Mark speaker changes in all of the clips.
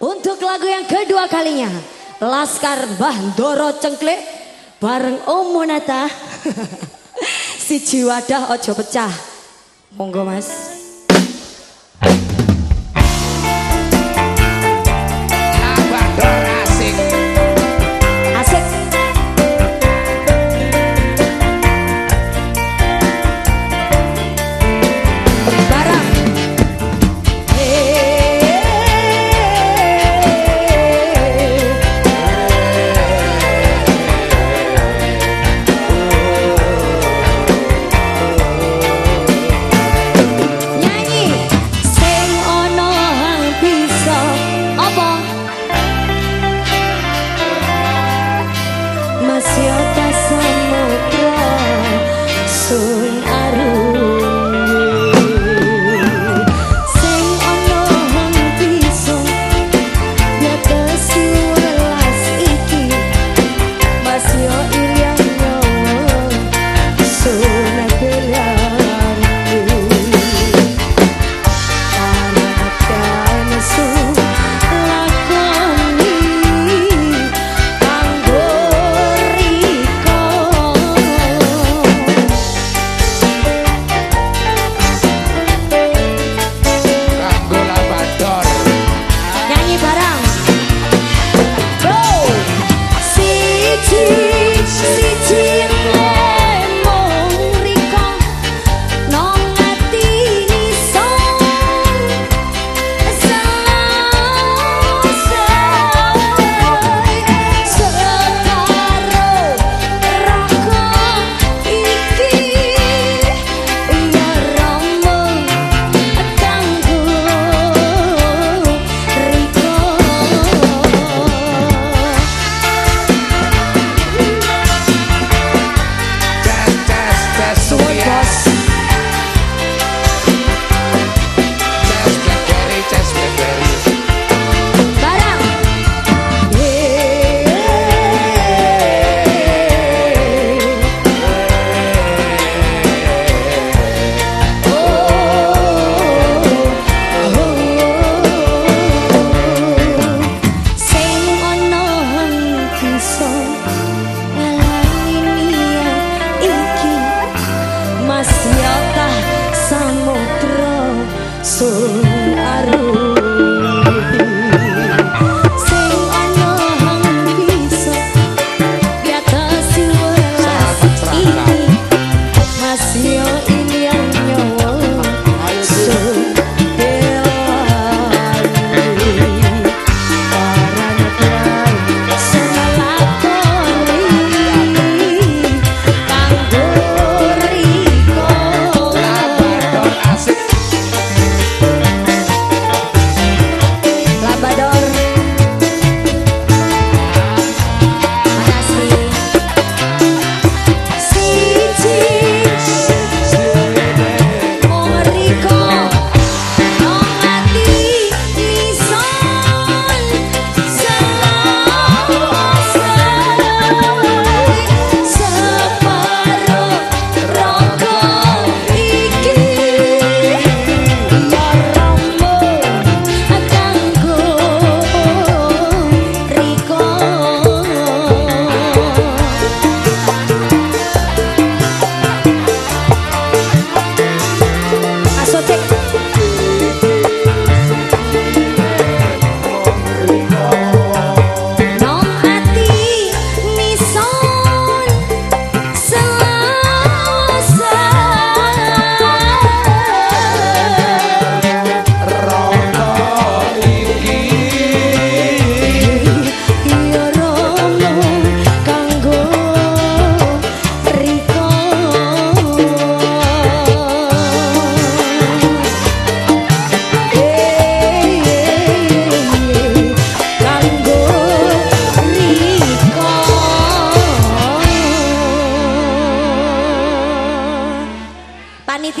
Speaker 1: Untuk lagu yang kedua kalinya, Laskar Bandoro Cengklik bareng Om Monata. si jiwadah ojo pecah. Monggo Mas.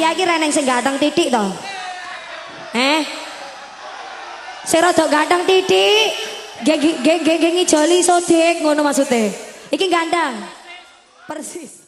Speaker 1: Panitia iki reneng sing ganteng titik to. Eh? Sing rada ganteng titik. Geng geng geng ngijoli sodik ngono maksude. Iki ganteng. Persis.